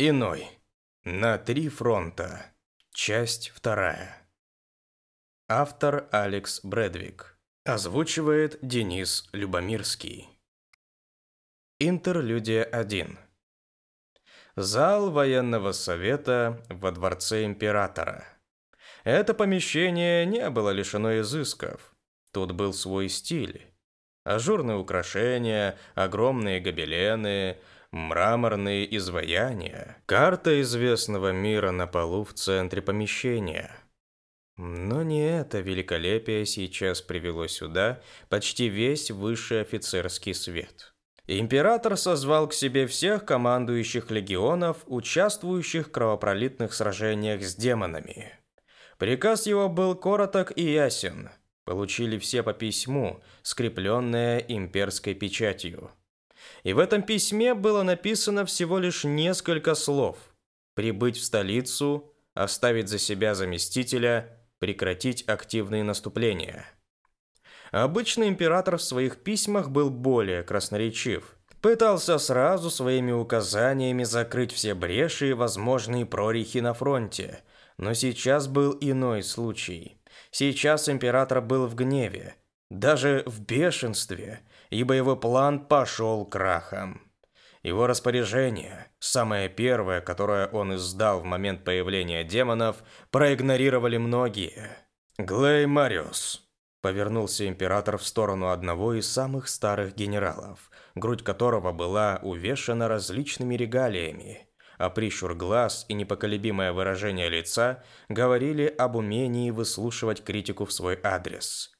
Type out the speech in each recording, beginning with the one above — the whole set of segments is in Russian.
Иной. На три фронта. Часть вторая. Автор Алекс Брэдвик. Озвучивает Денис Любомирский. Интерлюдия 1. Зал военного совета во дворце императора. Это помещение не было лишено изысков. Тут был свой стиль. Ажурные украшения, огромные гобелены, мраморные изваяния, карта известного мира на полу в центре помещения. Но не это великолепие сейчас привело сюда почти весь высший офицерский свет. Император созвал к себе всех командующих легионов, участвующих в кровопролитных сражениях с демонами. Приказ его был короток и ясен. Получили все по письму, скрепленное имперской печатью. И в этом письме было написано всего лишь несколько слов. Прибыть в столицу, оставить за себя заместителя, прекратить активные наступления. Обычно император в своих письмах был более красноречив. Пытался сразу своими указаниями закрыть все бреши и возможные прорехи на фронте. Но сейчас был иной случай. Сейчас император был в гневе, даже в бешенстве – ибо его план пошел крахом. Его распоряжение, самое первое, которое он издал в момент появления демонов, проигнорировали многие. «Глей Мариус», — повернулся император в сторону одного из самых старых генералов, грудь которого была увешана различными регалиями, а прищур глаз и непоколебимое выражение лица говорили об умении выслушивать критику в свой адрес.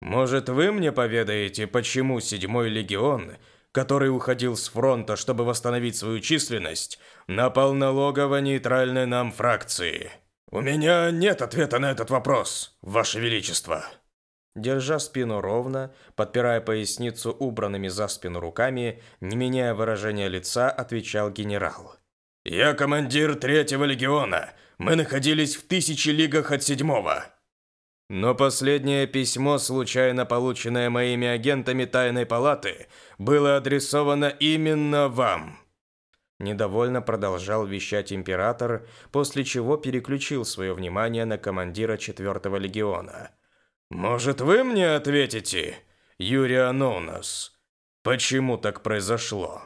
Может, вы мне поведаете, почему седьмой легион, который уходил с фронта, чтобы восстановить свою численность, напал на логово нейтральной нам фракции? У меня нет ответа на этот вопрос, ваше величество. Держа спину ровно, подпирая поясницу убранными за спину руками, не меняя выражения лица, отвечал генерал. «Я командир третьего легиона. Мы находились в тысячи лигах от седьмого. Но последнее письмо, случайно полученное моими агентами тайной палаты, было адресовано именно вам. Недовольно продолжал вещать император, после чего переключил свое внимание на командира четвертого легиона. «Может, вы мне ответите, Юрий Анонас, почему так произошло?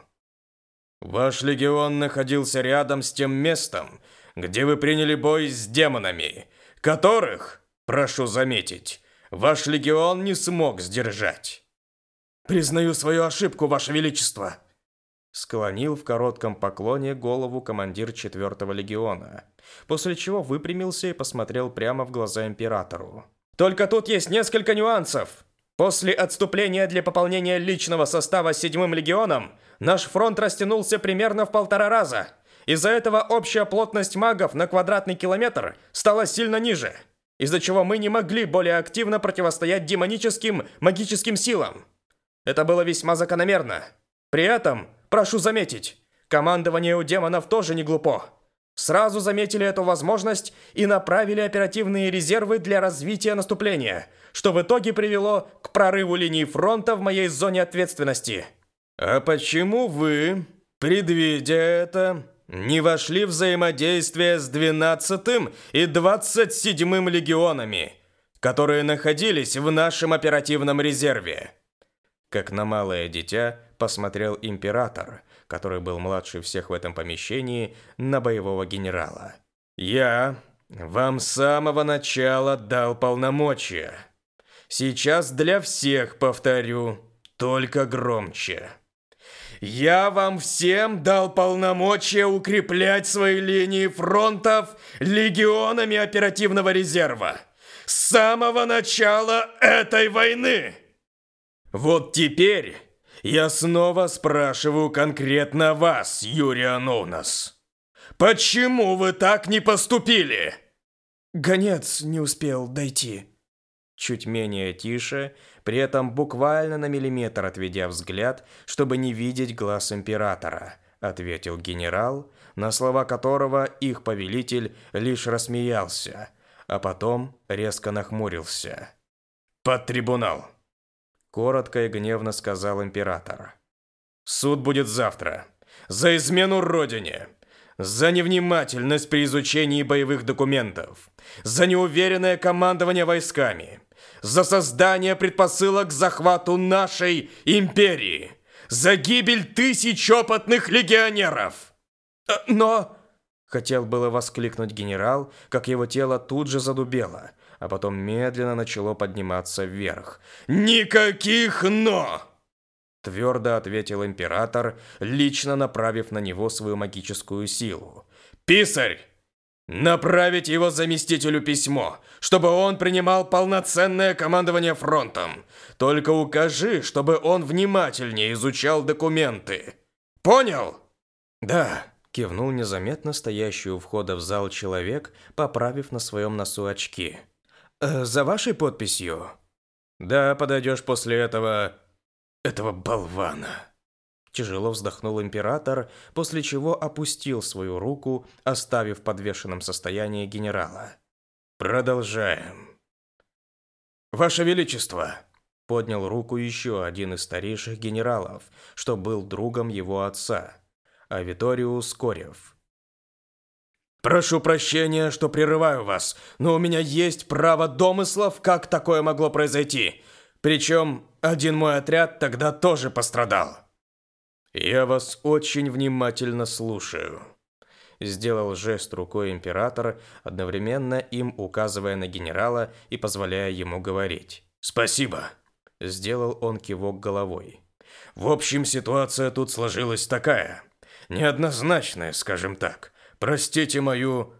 Ваш легион находился рядом с тем местом, где вы приняли бой с демонами, которых Прошу заметить, ваш легион не смог сдержать. Признаю свою ошибку, ваше величество. Склонил в коротком поклоне голову командир четвертого легиона, после чего выпрямился и посмотрел прямо в глаза императору. Только тут есть несколько нюансов. После отступления для пополнения личного состава седьмым легионом, наш фронт растянулся примерно в полтора раза. Из-за этого общая плотность магов на квадратный километр стала сильно ниже из-за чего мы не могли более активно противостоять демоническим магическим силам. Это было весьма закономерно. При этом, прошу заметить, командование у демонов тоже не глупо. Сразу заметили эту возможность и направили оперативные резервы для развития наступления, что в итоге привело к прорыву линии фронта в моей зоне ответственности. А почему вы, предвидя это, не вошли в взаимодействие с 12-м и 27-м легионами, которые находились в нашем оперативном резерве. Как на малое дитя посмотрел император, который был младше всех в этом помещении, на боевого генерала. «Я вам с самого начала дал полномочия. Сейчас для всех повторю, только громче». Я вам всем дал полномочия укреплять свои линии фронтов легионами оперативного резерва. С самого начала этой войны. Вот теперь я снова спрашиваю конкретно вас, Юрий Анонас. Почему вы так не поступили? Гонец не успел дойти. Чуть менее тише при этом буквально на миллиметр отведя взгляд, чтобы не видеть глаз императора, ответил генерал, на слова которого их повелитель лишь рассмеялся, а потом резко нахмурился. «Под трибунал!» Коротко и гневно сказал император. «Суд будет завтра. За измену родине! за невнимательность при изучении боевых документов, за неуверенное командование войсками, за создание предпосылок к захвату нашей империи, за гибель тысяч опытных легионеров. Э, но... Хотел было воскликнуть генерал, как его тело тут же задубело, а потом медленно начало подниматься вверх. «Никаких «но»!» Твердо ответил император, лично направив на него свою магическую силу. «Писарь! Направить его заместителю письмо, чтобы он принимал полноценное командование фронтом. Только укажи, чтобы он внимательнее изучал документы. Понял? Да, кивнул незаметно стоящий у входа в зал человек, поправив на своем носу очки. «Э, за вашей подписью? Да, подойдешь после этого... этого болвана. Тяжело вздохнул император, после чего опустил свою руку, оставив в подвешенном состоянии генерала. Продолжаем. Ваше Величество, поднял руку еще один из старейших генералов, что был другом его отца, Авиториус Корев. Прошу прощения, что прерываю вас, но у меня есть право домыслов, как такое могло произойти. Причем один мой отряд тогда тоже пострадал. «Я вас очень внимательно слушаю», – сделал жест рукой император, одновременно им указывая на генерала и позволяя ему говорить. «Спасибо», – сделал он кивок головой. «В общем, ситуация тут сложилась такая. Неоднозначная, скажем так. Простите мою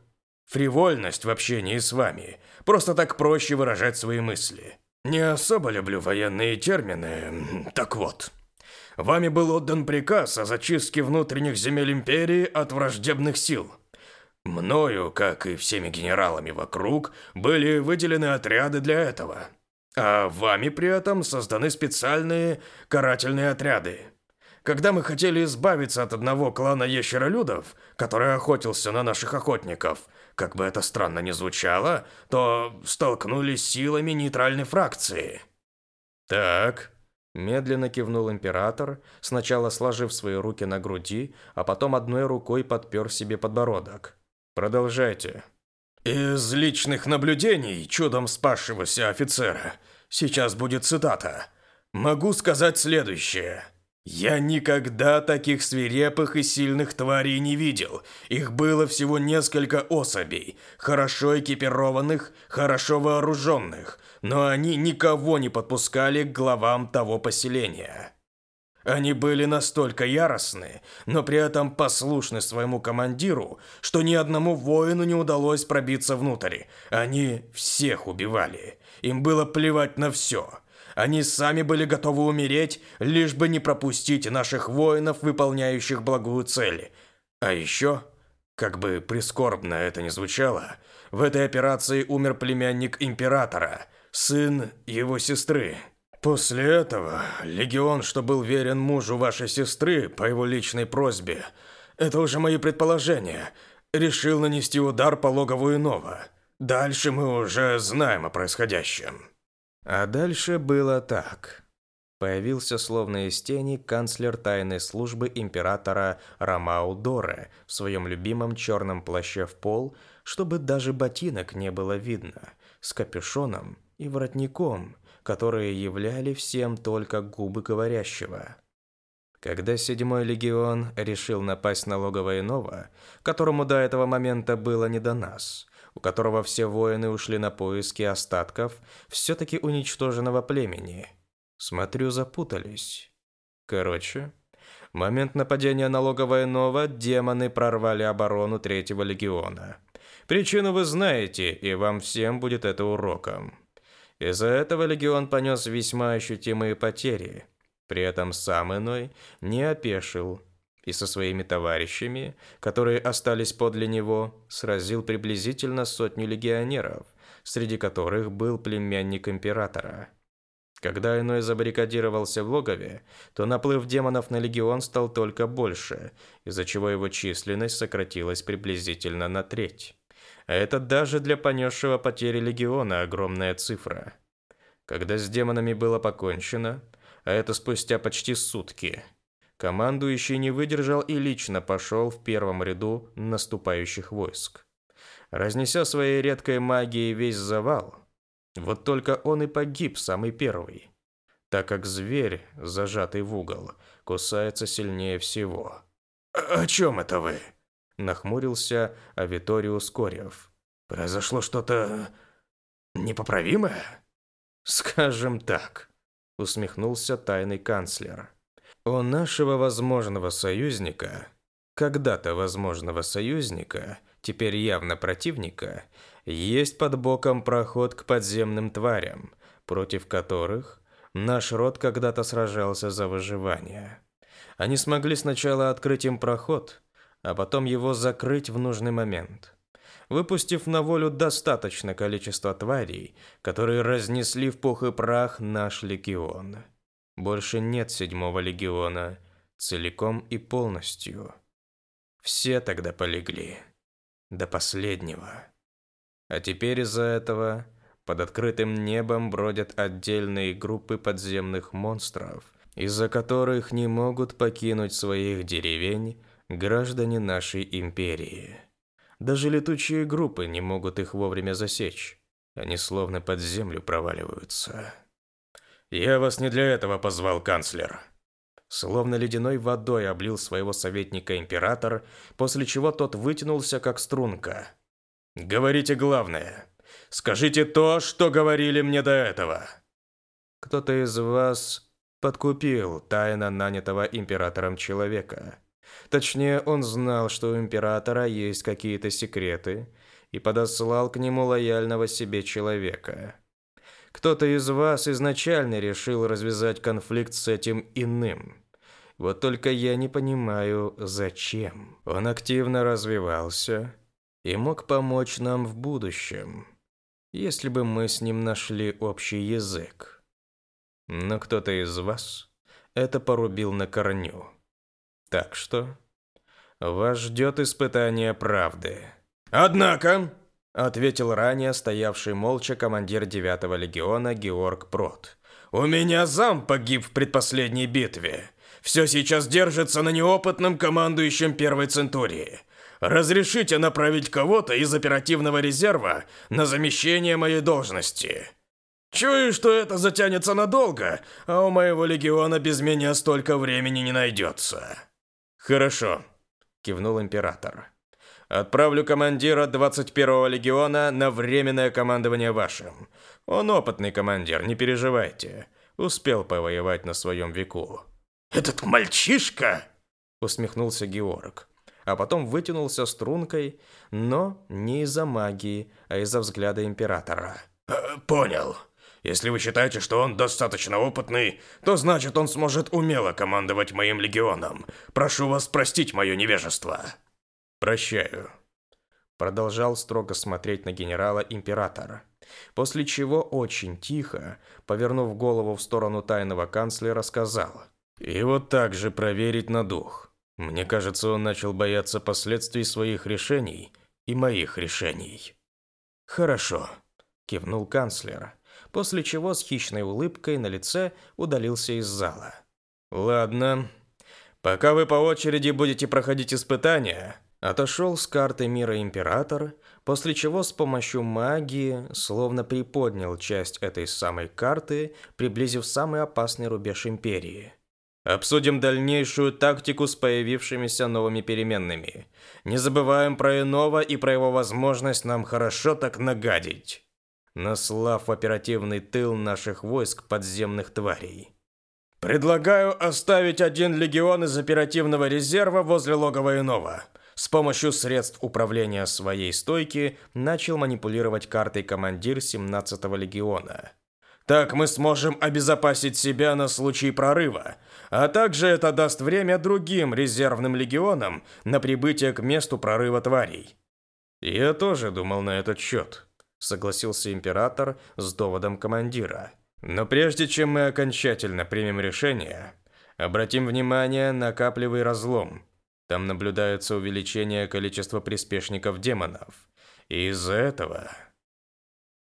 фривольность в общении с вами. Просто так проще выражать свои мысли. Не особо люблю военные термины. Так вот». Вами был отдан приказ о зачистке внутренних земель империи от враждебных сил. Мною, как и всеми генералами вокруг, были выделены отряды для этого. А вами при этом созданы специальные карательные отряды. Когда мы хотели избавиться от одного клана ящеролюдов, который охотился на наших охотников, как бы это странно ни звучало, то столкнулись с силами нейтральной фракции. Так, Медленно кивнул император, сначала сложив свои руки на груди, а потом одной рукой подпер себе подбородок. «Продолжайте». «Из личных наблюдений чудом спасшегося офицера. Сейчас будет цитата. Могу сказать следующее. Я никогда таких свирепых и сильных тварей не видел. Их было всего несколько особей, хорошо экипированных, хорошо вооруженных, но они никого не подпускали к главам того поселения. Они были настолько яростны, но при этом послушны своему командиру, что ни одному воину не удалось пробиться внутрь. Они всех убивали. Им было плевать на все. Они сами были готовы умереть, лишь бы не пропустить наших воинов, выполняющих благую цель. А еще, как бы прискорбно это ни звучало, в этой операции умер племянник императора, сын его сестры. После этого легион, что был верен мужу вашей сестры по его личной просьбе, это уже мои предположения, решил нанести удар по логову иного. Дальше мы уже знаем о происходящем. А дальше было так. Появился словно из тени канцлер тайной службы императора Ромау Доре в своем любимом черном плаще в пол, чтобы даже ботинок не было видно, с капюшоном и воротником, которые являли всем только губы говорящего. Когда седьмой легион решил напасть на логово иного, которому до этого момента было не до нас, у которого все воины ушли на поиски остатков все-таки уничтоженного племени, смотрю, запутались. Короче, момент нападения на логово иного демоны прорвали оборону третьего легиона. Причину вы знаете, и вам всем будет это уроком. Из-за этого легион понес весьма ощутимые потери. При этом сам иной не опешил и со своими товарищами, которые остались подле него, сразил приблизительно сотню легионеров, среди которых был племянник императора. Когда иной забаррикадировался в логове, то наплыв демонов на легион стал только больше, из-за чего его численность сократилась приблизительно на треть. А это даже для понесшего потери легиона огромная цифра. Когда с демонами было покончено, а это спустя почти сутки, Командующий не выдержал и лично пошел в первом ряду наступающих войск. Разнеся своей редкой магией весь завал, вот только он и погиб самый первый, так как зверь, зажатый в угол, кусается сильнее всего. «О чем это вы?» – нахмурился Авиториус Корев. «Произошло что-то непоправимое?» «Скажем так», – усмехнулся тайный канцлер. У нашего возможного союзника, когда-то возможного союзника, теперь явно противника, есть под боком проход к подземным тварям, против которых наш род когда-то сражался за выживание. Они смогли сначала открыть им проход, а потом его закрыть в нужный момент, выпустив на волю достаточное количество тварей, которые разнесли в пух и прах наш легион. Больше нет седьмого легиона, целиком и полностью. Все тогда полегли. До последнего. А теперь из-за этого под открытым небом бродят отдельные группы подземных монстров, из-за которых не могут покинуть своих деревень граждане нашей империи. Даже летучие группы не могут их вовремя засечь. Они словно под землю проваливаются. «Я вас не для этого позвал, канцлер». Словно ледяной водой облил своего советника император, после чего тот вытянулся, как струнка. «Говорите главное. Скажите то, что говорили мне до этого». «Кто-то из вас подкупил тайно нанятого императором человека. Точнее, он знал, что у императора есть какие-то секреты, и подослал к нему лояльного себе человека. Кто-то из вас изначально решил развязать конфликт с этим иным. Вот только я не понимаю, зачем. Он активно развивался и мог помочь нам в будущем, если бы мы с ним нашли общий язык. Но кто-то из вас это порубил на корню. Так что вас ждет испытание правды. Однако, ответил ранее стоявший молча командир 9-го легиона Георг Прот. У меня зам погиб в предпоследней битве. Все сейчас держится на неопытном командующем первой центурии. Разрешите направить кого-то из оперативного резерва на замещение моей должности. Чую, что это затянется надолго, а у моего легиона без меня столько времени не найдется. Хорошо, кивнул император. Отправлю командира 21-го легиона на временное командование вашим. Он опытный командир, не переживайте. Успел повоевать на своем веку. Этот мальчишка, усмехнулся Георг, а потом вытянулся стрункой, но не из-за магии, а из-за взгляда императора. Э, понял. Если вы считаете, что он достаточно опытный, то значит он сможет умело командовать моим легионом. Прошу вас простить мое невежество. «Прощаю», – продолжал строго смотреть на генерала император, после чего очень тихо, повернув голову в сторону тайного канцлера, сказал «И вот так же проверить на дух. Мне кажется, он начал бояться последствий своих решений и моих решений». «Хорошо», – кивнул канцлер, после чего с хищной улыбкой на лице удалился из зала. «Ладно, пока вы по очереди будете проходить испытания, Отошел с карты мира император, после чего с помощью магии словно приподнял часть этой самой карты, приблизив самый опасный рубеж империи. Обсудим дальнейшую тактику с появившимися новыми переменными. Не забываем про иного и про его возможность нам хорошо так нагадить. Наслав оперативный тыл наших войск подземных тварей. Предлагаю оставить один легион из оперативного резерва возле логова иного – с помощью средств управления своей стойки начал манипулировать картой командир 17-го легиона. Так мы сможем обезопасить себя на случай прорыва, а также это даст время другим резервным легионам на прибытие к месту прорыва тварей. Я тоже думал на этот счет, согласился император с доводом командира. Но прежде чем мы окончательно примем решение, обратим внимание на каплевый разлом – там наблюдается увеличение количества приспешников демонов. И из-за этого